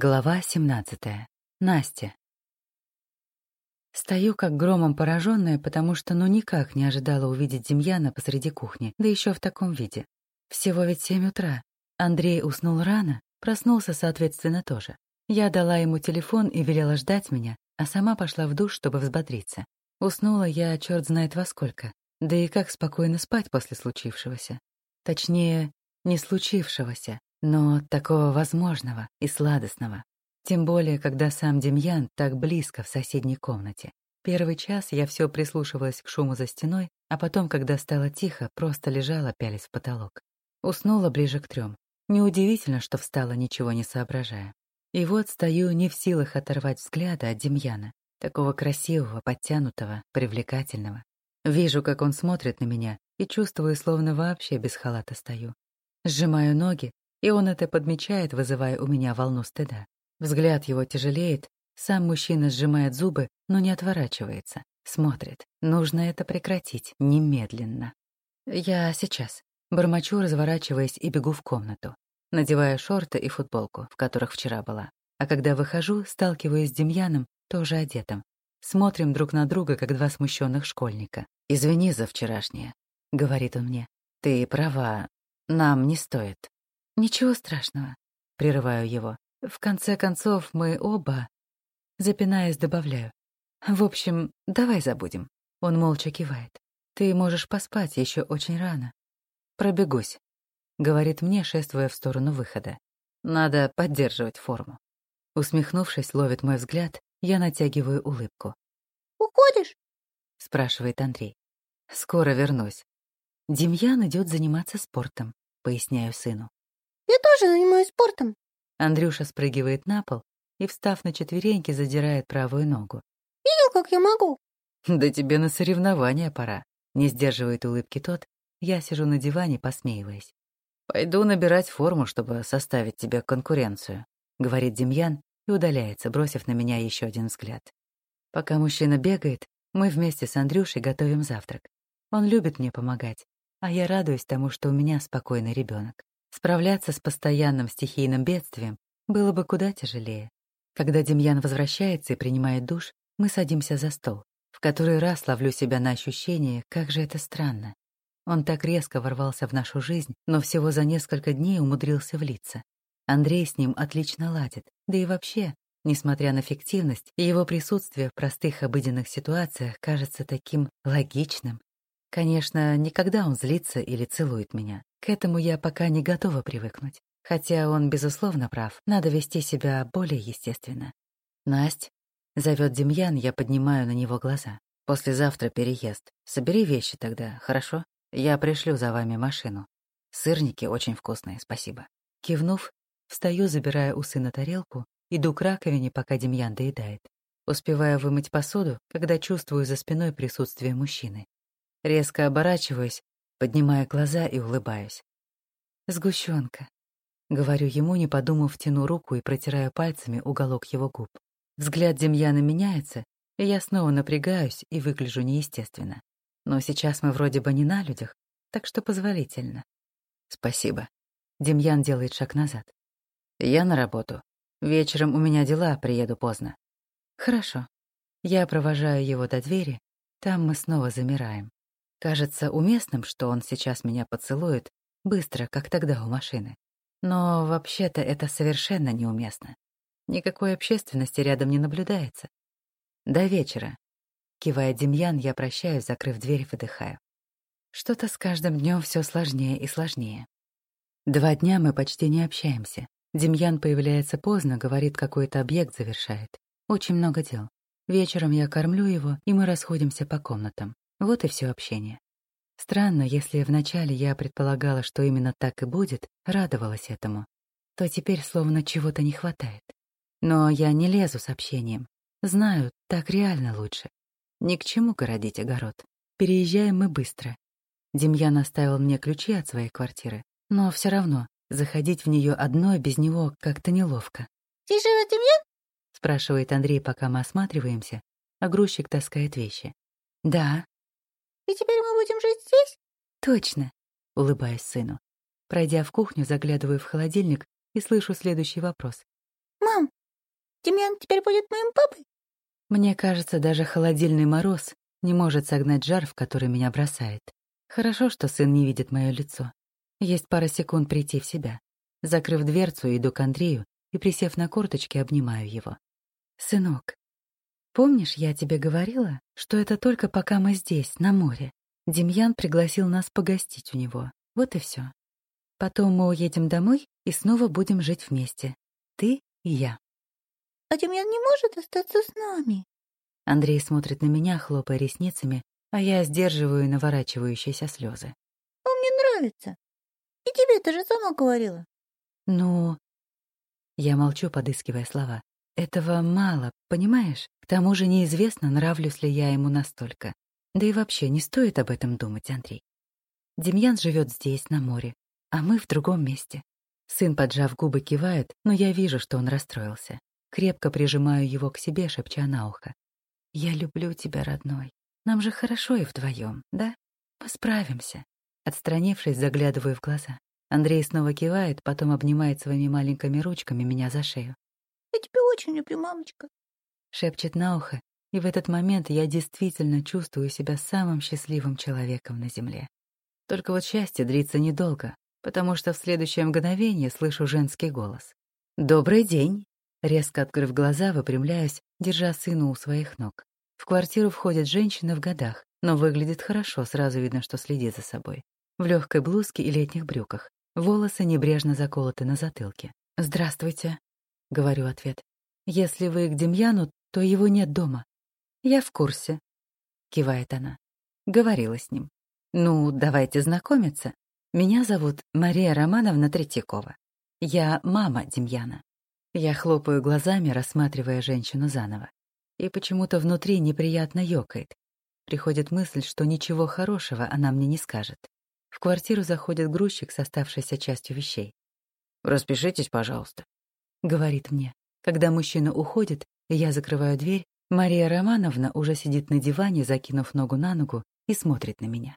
Глава 17. Настя. Стою как громом пораженная, потому что ну никак не ожидала увидеть Демьяна посреди кухни, да еще в таком виде. Всего ведь семь утра. Андрей уснул рано, проснулся, соответственно, тоже. Я дала ему телефон и велела ждать меня, а сама пошла в душ, чтобы взбодриться. Уснула я черт знает во сколько. Да и как спокойно спать после случившегося. Точнее, не случившегося, но такого возможного и сладостного. Тем более, когда сам Демьян так близко в соседней комнате. Первый час я все прислушивалась к шуму за стеной, а потом, когда стало тихо, просто лежала, пялись в потолок. Уснула ближе к трем. Неудивительно, что встала, ничего не соображая. И вот стою не в силах оторвать взгляда от Демьяна, такого красивого, подтянутого, привлекательного. Вижу, как он смотрит на меня, и чувствую, словно вообще без халата стою. Сжимаю ноги, и он это подмечает, вызывая у меня волну стыда. Взгляд его тяжелеет, сам мужчина сжимает зубы, но не отворачивается. Смотрит. Нужно это прекратить. Немедленно. Я сейчас. Бормочу, разворачиваясь, и бегу в комнату. Надеваю шорты и футболку, в которых вчера была. А когда выхожу, сталкиваюсь с Демьяном, тоже одетым. Смотрим друг на друга, как два смущенных школьника. «Извини за вчерашнее», — говорит он мне. «Ты права, нам не стоит». «Ничего страшного», — прерываю его. «В конце концов, мы оба...» Запинаясь, добавляю. «В общем, давай забудем». Он молча кивает. «Ты можешь поспать еще очень рано». «Пробегусь», — говорит мне, шествуя в сторону выхода. «Надо поддерживать форму». Усмехнувшись, ловит мой взгляд, я натягиваю улыбку. «Уходишь?» — спрашивает Андрей. «Скоро вернусь». Демьян идет заниматься спортом, поясняю сыну. Я тоже занимаюсь спортом. Андрюша спрыгивает на пол и, встав на четвереньки, задирает правую ногу. Видел, как я могу? Да тебе на соревнования пора. Не сдерживает улыбки тот. Я сижу на диване, посмеиваясь. Пойду набирать форму, чтобы составить тебе конкуренцию, говорит Демьян и удаляется, бросив на меня еще один взгляд. Пока мужчина бегает, мы вместе с Андрюшей готовим завтрак. Он любит мне помогать, а я радуюсь тому, что у меня спокойный ребенок. Справляться с постоянным стихийным бедствием было бы куда тяжелее. Когда Демьян возвращается и принимает душ, мы садимся за стол. В который раз ловлю себя на ощущение, как же это странно. Он так резко ворвался в нашу жизнь, но всего за несколько дней умудрился влиться. Андрей с ним отлично ладит, да и вообще, несмотря на фиктивность, его присутствие в простых обыденных ситуациях кажется таким логичным. Конечно, никогда он злится или целует меня. К этому я пока не готова привыкнуть. Хотя он, безусловно, прав. Надо вести себя более естественно. «Насть», — зовет Демьян, я поднимаю на него глаза. «Послезавтра переезд. Собери вещи тогда, хорошо? Я пришлю за вами машину. Сырники очень вкусные, спасибо». Кивнув, встаю, забирая у сына тарелку, иду к раковине, пока Демьян доедает. Успеваю вымыть посуду, когда чувствую за спиной присутствие мужчины. Резко оборачиваюсь, поднимая глаза и улыбаюсь. «Сгущенка», — говорю ему, не подумав, тяну руку и протираю пальцами уголок его губ. Взгляд Демьяна меняется, и я снова напрягаюсь и выгляжу неестественно. Но сейчас мы вроде бы не на людях, так что позволительно. «Спасибо». Демьян делает шаг назад. «Я на работу. Вечером у меня дела, приеду поздно». «Хорошо». Я провожаю его до двери, там мы снова замираем. Кажется уместным, что он сейчас меня поцелует, быстро, как тогда у машины. Но вообще-то это совершенно неуместно. Никакой общественности рядом не наблюдается. До вечера. Кивая Демьян, я прощаюсь, закрыв дверь и выдыхаю. Что-то с каждым днем все сложнее и сложнее. Два дня мы почти не общаемся. Демьян появляется поздно, говорит, какой-то объект завершает. Очень много дел. Вечером я кормлю его, и мы расходимся по комнатам. Вот и все общение. Странно, если вначале я предполагала, что именно так и будет, радовалась этому, то теперь словно чего-то не хватает. Но я не лезу с общением. Знаю, так реально лучше. Ни к чему городить огород. Переезжаем мы быстро. Демьян оставил мне ключи от своей квартиры, но все равно заходить в нее одной без него как-то неловко. «Здесь живет Демьян?» — спрашивает Андрей, пока мы осматриваемся, а грузчик таскает вещи. «Да», и теперь мы будем жить здесь? Точно, улыбаясь сыну. Пройдя в кухню, заглядываю в холодильник и слышу следующий вопрос. Мам, Демьян теперь будет моим папой? Мне кажется, даже холодильный мороз не может согнать жар, в который меня бросает. Хорошо, что сын не видит мое лицо. Есть пара секунд прийти в себя. Закрыв дверцу, иду к Андрею и, присев на корточки, обнимаю его. «Сынок, помнишь, я тебе говорила, что это только пока мы здесь, на море? Демьян пригласил нас погостить у него. Вот и все. Потом мы уедем домой и снова будем жить вместе. Ты и я». А Демьян не может остаться с нами? Андрей смотрит на меня, хлопая ресницами, а я сдерживаю наворачивающиеся слезы. Он мне нравится. И тебе ты же сама говорила. Ну... Я молчу, подыскивая слова. Этого мало, понимаешь? К тому же неизвестно, нравлюсь ли я ему настолько. Да и вообще не стоит об этом думать, Андрей. Демьян живет здесь, на море, а мы в другом месте. Сын, поджав губы, кивает, но я вижу, что он расстроился. Крепко прижимаю его к себе, шепча на ухо. «Я люблю тебя, родной. Нам же хорошо и вдвоем, да? Мы справимся». Отстранившись, заглядываю в глаза. Андрей снова кивает, потом обнимает своими маленькими ручками меня за шею. «Я тебя очень люблю, мамочка», — шепчет на ухо, и в этот момент я действительно чувствую себя самым счастливым человеком на земле. Только вот счастье длится недолго, потому что в следующее мгновение слышу женский голос. «Добрый день!» Резко открыв глаза, выпрямляюсь, держа сына у своих ног. В квартиру входит женщина в годах, но выглядит хорошо, сразу видно, что следит за собой. В легкой блузке и летних брюках. Волосы небрежно заколоты на затылке. «Здравствуйте», — говорю ответ. «Если вы к Демьяну, то его нет дома». «Я в курсе», — кивает она. Говорила с ним. «Ну, давайте знакомиться. Меня зовут Мария Романовна Третьякова. Я мама Демьяна». Я хлопаю глазами, рассматривая женщину заново. И почему-то внутри неприятно ёкает. Приходит мысль, что ничего хорошего она мне не скажет. В квартиру заходит грузчик с оставшейся частью вещей. «Распишитесь, пожалуйста», — говорит мне. Когда мужчина уходит, я закрываю дверь, Мария Романовна уже сидит на диване, закинув ногу на ногу, и смотрит на меня.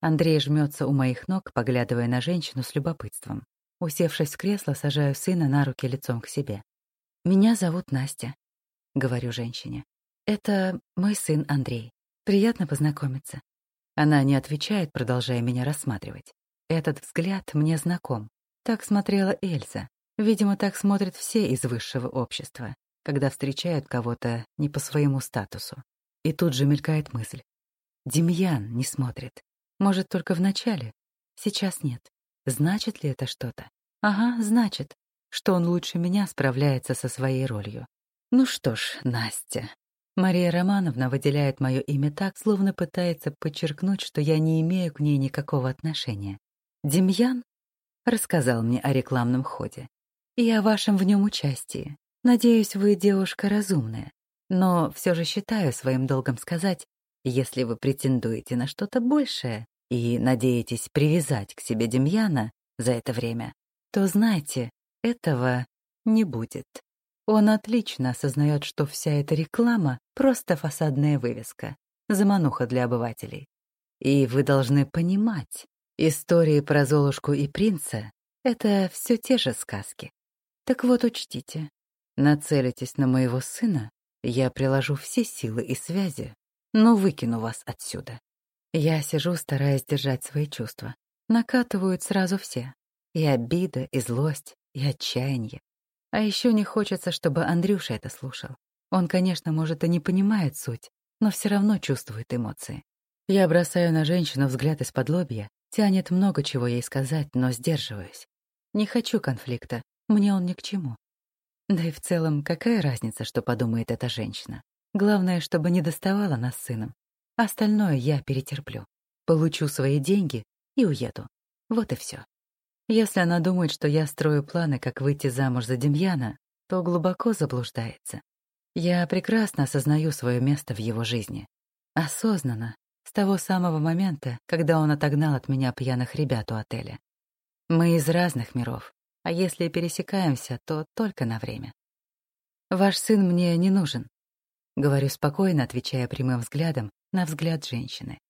Андрей жмется у моих ног, поглядывая на женщину с любопытством. Усевшись в кресло, сажаю сына на руки лицом к себе. «Меня зовут Настя», — говорю женщине. «Это мой сын Андрей. Приятно познакомиться». Она не отвечает, продолжая меня рассматривать. Этот взгляд мне знаком. Так смотрела Эльза. Видимо, так смотрят все из высшего общества, когда встречают кого-то не по своему статусу. И тут же мелькает мысль. Демьян не смотрит. Может, только в начале. Сейчас нет. Значит ли это что-то? Ага, значит, что он лучше меня справляется со своей ролью. Ну что ж, Настя. Мария Романовна выделяет мое имя так, словно пытается подчеркнуть, что я не имею к ней никакого отношения. Демьян рассказал мне о рекламном ходе и о вашем в нем участии. Надеюсь, вы девушка разумная, но все же считаю своим долгом сказать, если вы претендуете на что-то большее, и надеетесь привязать к себе Демьяна за это время, то знайте, этого не будет. Он отлично осознает, что вся эта реклама — просто фасадная вывеска, замануха для обывателей. И вы должны понимать, истории про Золушку и принца — это все те же сказки. Так вот учтите, нацелитесь на моего сына, я приложу все силы и связи, но выкину вас отсюда. Я сижу, стараясь держать свои чувства. Накатывают сразу все. И обида, и злость, и отчаяние. А еще не хочется, чтобы Андрюша это слушал. Он, конечно, может, и не понимает суть, но все равно чувствует эмоции. Я бросаю на женщину взгляд из-под лобья, тянет много чего ей сказать, но сдерживаюсь. Не хочу конфликта, мне он ни к чему. Да и в целом, какая разница, что подумает эта женщина? Главное, чтобы не доставала нас сыном, Остальное я перетерплю. Получу свои деньги и уеду. Вот и все. Если она думает, что я строю планы, как выйти замуж за Демьяна, то глубоко заблуждается. Я прекрасно осознаю свое место в его жизни. Осознанно, с того самого момента, когда он отогнал от меня пьяных ребят у отеля. Мы из разных миров, а если пересекаемся, то только на время. Ваш сын мне не нужен. Говорю спокойно, отвечая прямым взглядом на взгляд женщины.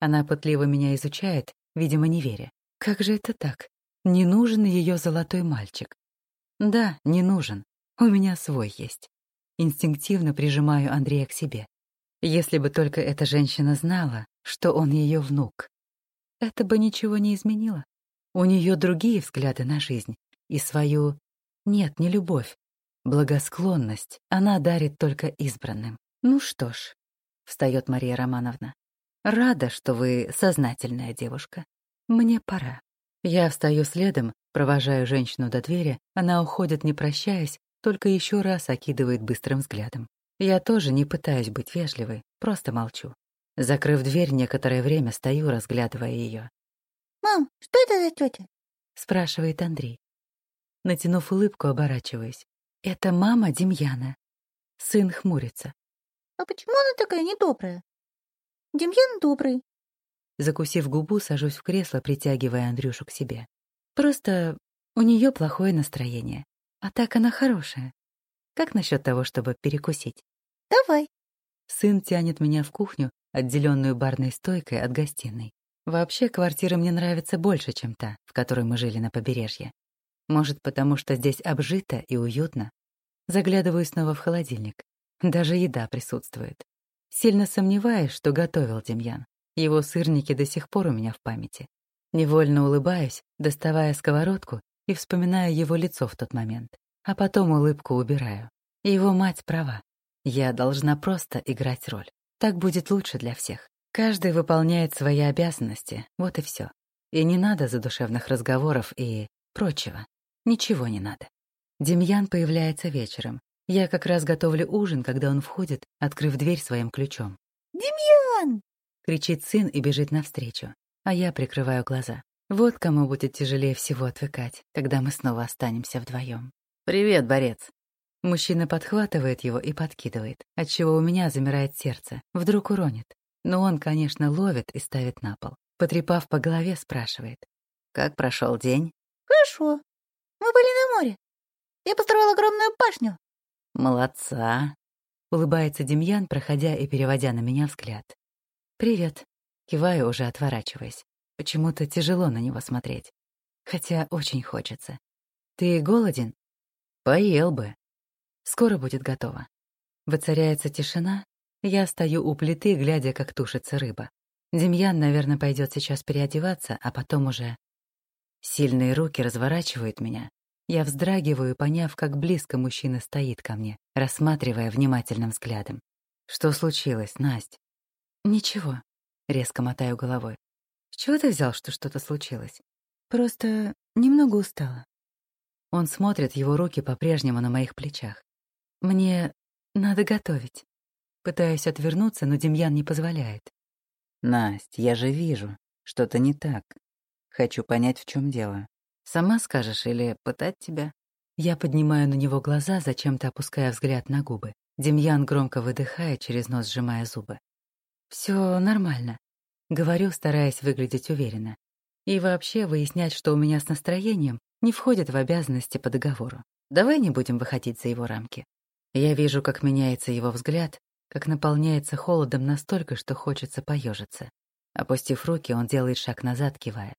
Она пытливо меня изучает, видимо, не веря. Как же это так? Не нужен ее золотой мальчик. Да, не нужен. У меня свой есть. Инстинктивно прижимаю Андрея к себе. Если бы только эта женщина знала, что он ее внук. Это бы ничего не изменило. У нее другие взгляды на жизнь и свою... Нет, не любовь. Благосклонность она дарит только избранным. Ну что ж, встает Мария Романовна. Рада, что вы сознательная девушка. Мне пора. Я встаю следом, провожаю женщину до двери, она уходит, не прощаясь, только еще раз окидывает быстрым взглядом. Я тоже не пытаюсь быть вежливой, просто молчу. Закрыв дверь, некоторое время стою, разглядывая ее. «Мам, что это за тетя?» — спрашивает Андрей. Натянув улыбку, оборачиваюсь. Это мама Демьяна. Сын хмурится. «А почему она такая недобрая?» «Демьян добрый». Закусив губу, сажусь в кресло, притягивая Андрюшу к себе. Просто у нее плохое настроение. А так она хорошая. Как насчет того, чтобы перекусить? Давай. Сын тянет меня в кухню, отделенную барной стойкой от гостиной. Вообще, квартира мне нравится больше, чем та, в которой мы жили на побережье. Может, потому что здесь обжито и уютно. Заглядываю снова в холодильник. Даже еда присутствует. Сильно сомневаюсь, что готовил Демьян. Его сырники до сих пор у меня в памяти. Невольно улыбаюсь, доставая сковородку и вспоминая его лицо в тот момент. А потом улыбку убираю. Его мать права. Я должна просто играть роль. Так будет лучше для всех. Каждый выполняет свои обязанности, вот и все. И не надо задушевных разговоров и прочего. Ничего не надо. Демьян появляется вечером. Я как раз готовлю ужин, когда он входит, открыв дверь своим ключом. «Демьян!» — кричит сын и бежит навстречу. А я прикрываю глаза. Вот кому будет тяжелее всего отвыкать, когда мы снова останемся вдвоем. «Привет, борец!» Мужчина подхватывает его и подкидывает, отчего у меня замирает сердце. Вдруг уронит. Но он, конечно, ловит и ставит на пол. Потрепав по голове, спрашивает. «Как прошел день?» «Хорошо. Мы были на море. Я построил огромную башню». «Молодца!» — улыбается Демьян, проходя и переводя на меня взгляд. «Привет». Киваю, уже отворачиваясь. Почему-то тяжело на него смотреть. Хотя очень хочется. «Ты голоден?» «Поел бы». «Скоро будет готово». Воцаряется тишина. Я стою у плиты, глядя, как тушится рыба. Демьян, наверное, пойдет сейчас переодеваться, а потом уже... Сильные руки разворачивают меня. Я вздрагиваю, поняв, как близко мужчина стоит ко мне, рассматривая внимательным взглядом. «Что случилось, Насть?» «Ничего», — резко мотаю головой. «С чего ты взял, что что-то случилось?» «Просто немного устала». Он смотрит, его руки по-прежнему на моих плечах. «Мне надо готовить». Пытаюсь отвернуться, но Демьян не позволяет. «Насть, я же вижу, что-то не так. Хочу понять, в чем дело. Сама скажешь или пытать тебя?» Я поднимаю на него глаза, зачем-то опуская взгляд на губы. Демьян громко выдыхает, через нос сжимая зубы. Все нормально», — говорю, стараясь выглядеть уверенно. И вообще выяснять, что у меня с настроением, не входит в обязанности по договору. Давай не будем выходить за его рамки. Я вижу, как меняется его взгляд, как наполняется холодом настолько, что хочется поежиться. Опустив руки, он делает шаг назад, кивая.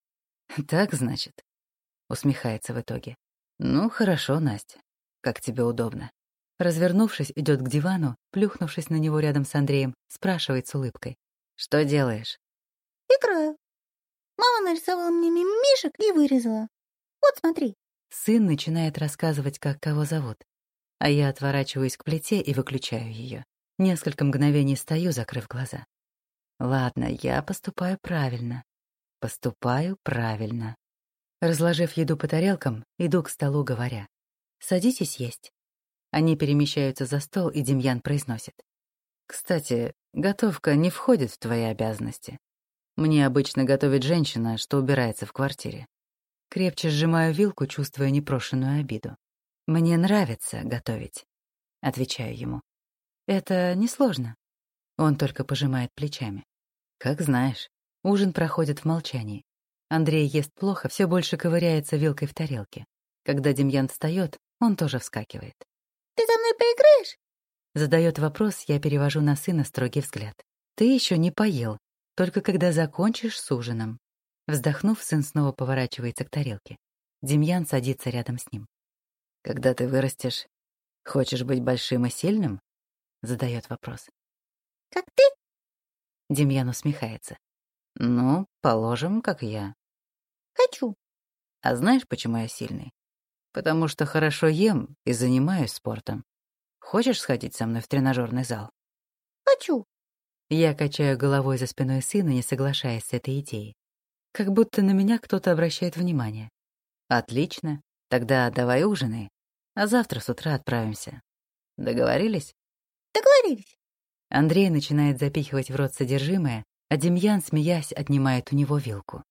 «Так, значит?» Усмехается в итоге. «Ну, хорошо, Настя. Как тебе удобно». Развернувшись, идет к дивану, плюхнувшись на него рядом с Андреем, спрашивает с улыбкой. «Что делаешь?» «Играю. Мама нарисовала мне мимишек и вырезала. Вот, смотри». Сын начинает рассказывать, как кого зовут. А я отворачиваюсь к плите и выключаю ее. Несколько мгновений стою, закрыв глаза. Ладно, я поступаю правильно. Поступаю правильно. Разложив еду по тарелкам, иду к столу, говоря. «Садитесь есть». Они перемещаются за стол, и Демьян произносит. «Кстати, готовка не входит в твои обязанности. Мне обычно готовит женщина, что убирается в квартире». Крепче сжимаю вилку, чувствуя непрошенную обиду. «Мне нравится готовить», — отвечаю ему. «Это несложно». Он только пожимает плечами. «Как знаешь». Ужин проходит в молчании. Андрей ест плохо, все больше ковыряется вилкой в тарелке. Когда Демьян встает, он тоже вскакивает. «Ты со мной поиграешь?» Задает вопрос, я перевожу на сына строгий взгляд. «Ты еще не поел, только когда закончишь с ужином». Вздохнув, сын снова поворачивается к тарелке. Демьян садится рядом с ним. «Когда ты вырастешь, Хочешь быть большим и сильным? Задает вопрос. Как ты? Демьян усмехается. Ну, положим, как я. Хочу. А знаешь, почему я сильный? Потому что хорошо ем и занимаюсь спортом. Хочешь сходить со мной в тренажерный зал? Хочу. Я качаю головой за спиной сына, не соглашаясь с этой идеей. Как будто на меня кто-то обращает внимание. Отлично. Тогда давай ужинай. А завтра с утра отправимся. Договорились? Договорились. Андрей начинает запихивать в рот содержимое, а Демьян, смеясь, отнимает у него вилку.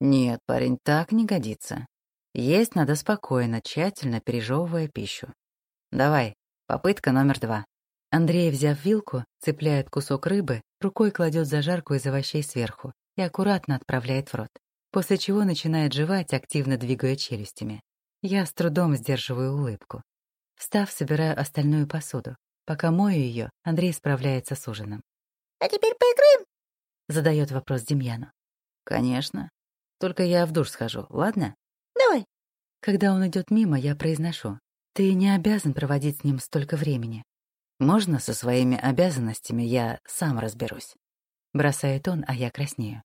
Нет, парень, так не годится. Есть надо спокойно, тщательно пережевывая пищу. Давай, попытка номер два. Андрей, взяв вилку, цепляет кусок рыбы, рукой кладет зажарку из овощей сверху и аккуратно отправляет в рот, после чего начинает жевать, активно двигая челюстями. Я с трудом сдерживаю улыбку. Встав, собираю остальную посуду. Пока мою ее, Андрей справляется с ужином. «А теперь поиграем?» — задает вопрос Демьяну. «Конечно. Только я в душ схожу, ладно?» «Давай». Когда он идет мимо, я произношу. «Ты не обязан проводить с ним столько времени. Можно со своими обязанностями я сам разберусь?» Бросает он, а я краснею.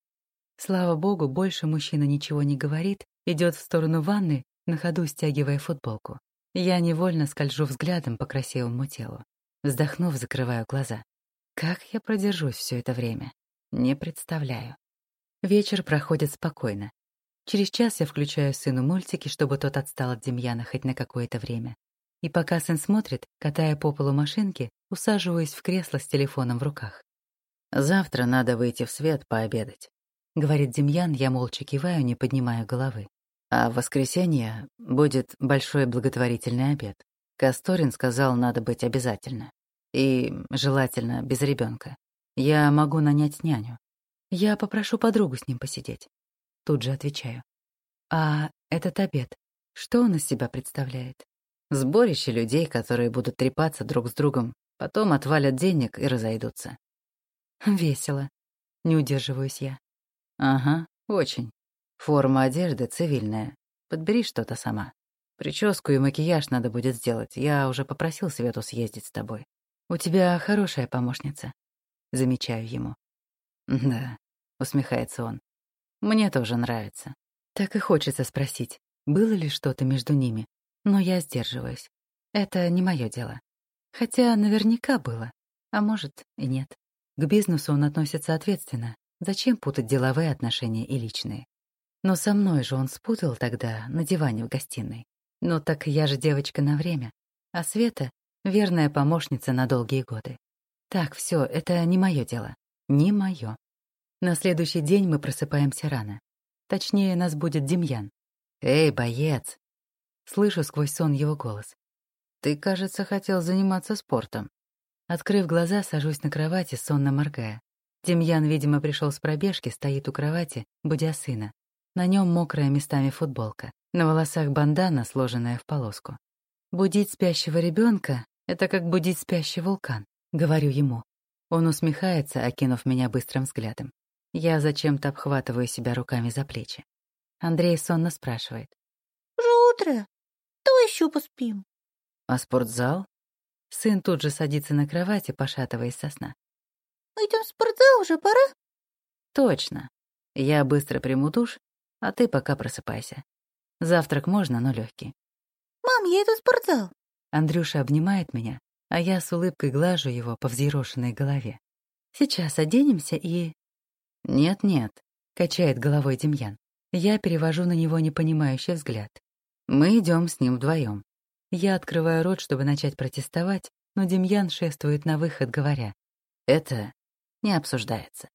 Слава богу, больше мужчина ничего не говорит, идет в сторону ванны, на ходу стягивая футболку. Я невольно скольжу взглядом по красивому телу. Вздохнув, закрываю глаза. Как я продержусь все это время? Не представляю. Вечер проходит спокойно. Через час я включаю сыну мультики, чтобы тот отстал от Демьяна хоть на какое-то время. И пока сын смотрит, катая по полу машинки, усаживаюсь в кресло с телефоном в руках. «Завтра надо выйти в свет пообедать», — говорит Демьян, я молча киваю, не поднимая головы. А в воскресенье будет большой благотворительный обед. Касторин сказал, надо быть обязательно. И желательно без ребенка. Я могу нанять няню. Я попрошу подругу с ним посидеть. Тут же отвечаю. А этот обед, что он из себя представляет? Сборище людей, которые будут трепаться друг с другом, потом отвалят денег и разойдутся. Весело. Не удерживаюсь я. Ага, очень. Форма одежды цивильная. Подбери что-то сама. Прическу и макияж надо будет сделать. Я уже попросил Свету съездить с тобой. У тебя хорошая помощница. Замечаю ему. Да, усмехается он. Мне тоже нравится. Так и хочется спросить, было ли что-то между ними, но я сдерживаюсь. Это не мое дело. Хотя наверняка было, а может и нет. К бизнесу он относится ответственно. Зачем путать деловые отношения и личные? Но со мной же он спутал тогда на диване в гостиной. Ну так я же девочка на время, а Света — верная помощница на долгие годы. Так, все, это не мое дело. Не мое. На следующий день мы просыпаемся рано. Точнее, нас будет Демьян. «Эй, боец!» Слышу сквозь сон его голос. «Ты, кажется, хотел заниматься спортом». Открыв глаза, сажусь на кровати, сонно моргая. Демьян, видимо, пришел с пробежки, стоит у кровати, будя сына. На нем мокрая местами футболка, на волосах бандана, сложенная в полоску. «Будить спящего ребенка — это как будить спящий вулкан», — говорю ему. Он усмехается, окинув меня быстрым взглядом. Я зачем-то обхватываю себя руками за плечи. Андрей сонно спрашивает. «Уже утро. Давай еще поспим». «А спортзал?» Сын тут же садится на кровати, пошатываясь со сна. «Идем в спортзал, уже пора?» «Точно. Я быстро приму душ а ты пока просыпайся. Завтрак можно, но легкий. «Мам, я иду в спортзал». Андрюша обнимает меня, а я с улыбкой глажу его по взъерошенной голове. «Сейчас оденемся и...» «Нет-нет», — качает головой Демьян. Я перевожу на него непонимающий взгляд. Мы идем с ним вдвоем. Я открываю рот, чтобы начать протестовать, но Демьян шествует на выход, говоря, «Это не обсуждается».